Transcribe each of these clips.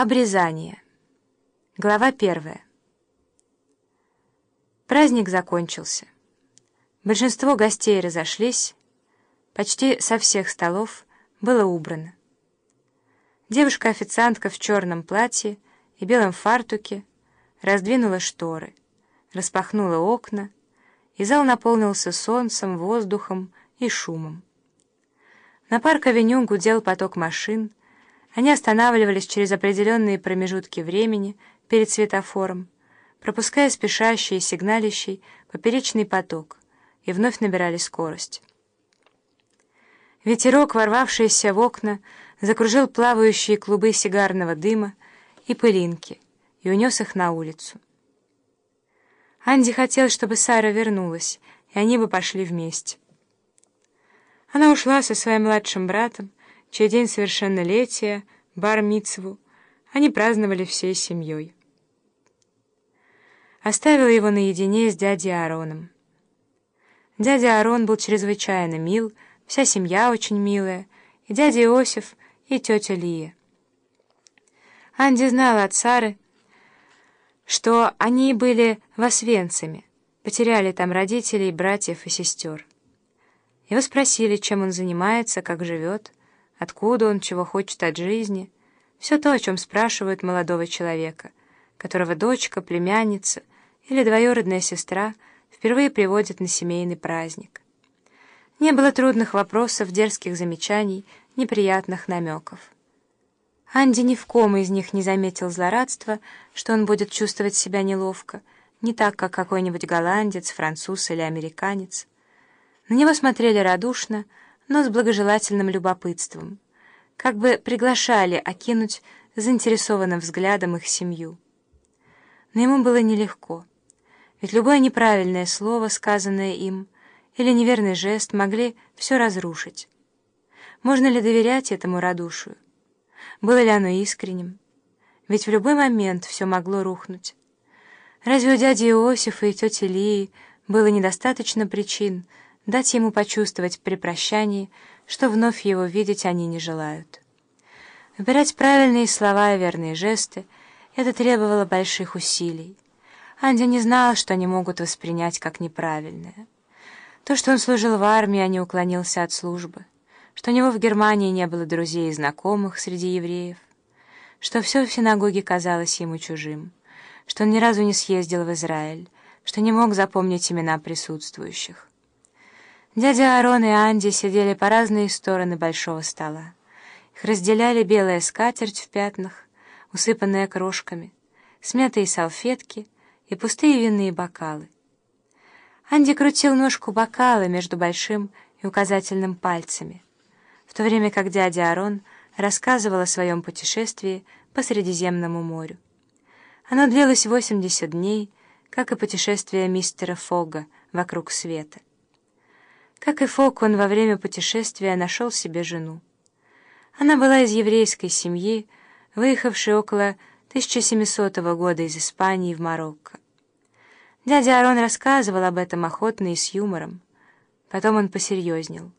Обрезание. Глава первая. Праздник закончился. Большинство гостей разошлись, почти со всех столов было убрано. Девушка-официантка в черном платье и белом фартуке раздвинула шторы, распахнула окна, и зал наполнился солнцем, воздухом и шумом. На парк-авеню гудел поток машин, они останавливались через определенные промежутки времени перед светофором, пропуская спешащий и сигналищий поперечный поток, и вновь набирали скорость. Ветерок, ворвавшийся в окна, закружил плавающие клубы сигарного дыма и пылинки и унес их на улицу. Анди хотел, чтобы Сара вернулась, и они бы пошли вместе. Она ушла со своим младшим братом, чей день совершеннолетия, бар-мицву, они праздновали всей семьей. Оставила его наедине с дядей Аароном. Дядя Аарон был чрезвычайно мил, вся семья очень милая, и дядя Иосиф, и тетя Лия. Анди знала от Сары, что они были восвенцами, потеряли там родителей, братьев и сестер. Его спросили, чем он занимается, как живет, откуда он, чего хочет от жизни. Все то, о чем спрашивают молодого человека, которого дочка, племянница или двоюродная сестра впервые приводят на семейный праздник. Не было трудных вопросов, дерзких замечаний, неприятных намеков. Анди ни в ком из них не заметил злорадства, что он будет чувствовать себя неловко, не так, как какой-нибудь голландец, француз или американец. На него смотрели радушно, но с благожелательным любопытством, как бы приглашали окинуть заинтересованным взглядом их семью. Но ему было нелегко, ведь любое неправильное слово, сказанное им, или неверный жест могли все разрушить. Можно ли доверять этому радушию? Было ли оно искренним? Ведь в любой момент все могло рухнуть. Разве у дяди Иосифа и тети Лии было недостаточно причин дать ему почувствовать при прощании, что вновь его видеть они не желают? Выбирать правильные слова и верные жесты — это требовало больших усилий. Анди не знал, что они могут воспринять как неправильное. То, что он служил в армии, а не уклонился от службы — что у него в Германии не было друзей и знакомых среди евреев, что все в синагоге казалось ему чужим, что он ни разу не съездил в Израиль, что не мог запомнить имена присутствующих. Дядя Аарон и Анди сидели по разные стороны большого стола. Их разделяли белая скатерть в пятнах, усыпанная крошками, смятые салфетки и пустые винные бокалы. Анди крутил ножку бокала между большим и указательным пальцами — в то время как дядя Арон рассказывал о своем путешествии по Средиземному морю. Оно длилось 80 дней, как и путешествие мистера Фога вокруг света. Как и Фог, он во время путешествия нашел себе жену. Она была из еврейской семьи, выехавшей около 1700 года из Испании в Марокко. Дядя Арон рассказывал об этом охотно и с юмором. Потом он посерьезнел.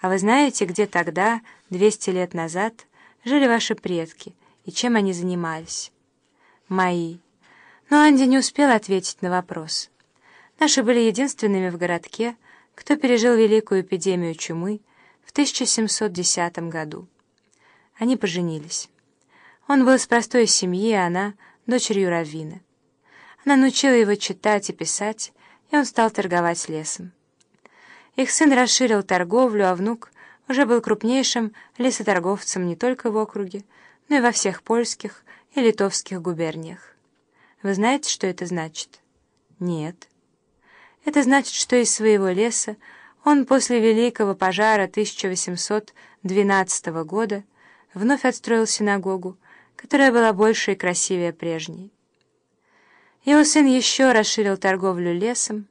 А вы знаете, где тогда, 200 лет назад, жили ваши предки и чем они занимались? Мои. Но Анди не успел ответить на вопрос. Наши были единственными в городке, кто пережил великую эпидемию чумы в 1710 году. Они поженились. Он был из простой семьи, а она — дочерью раввина. Она научила его читать и писать, и он стал торговать лесом. Их сын расширил торговлю, а внук уже был крупнейшим лесоторговцем не только в округе, но и во всех польских и литовских губерниях. Вы знаете, что это значит? Нет. Это значит, что из своего леса он после Великого пожара 1812 года вновь отстроил синагогу, которая была больше и красивее прежней. Его сын еще расширил торговлю лесом,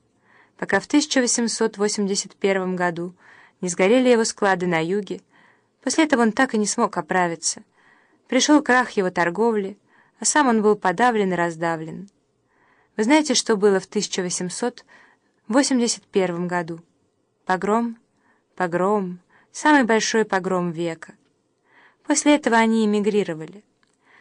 пока в 1881 году не сгорели его склады на юге. После этого он так и не смог оправиться. Пришел крах его торговли, а сам он был подавлен и раздавлен. Вы знаете, что было в 1881 году? Погром? Погром. Самый большой погром века. После этого они эмигрировали.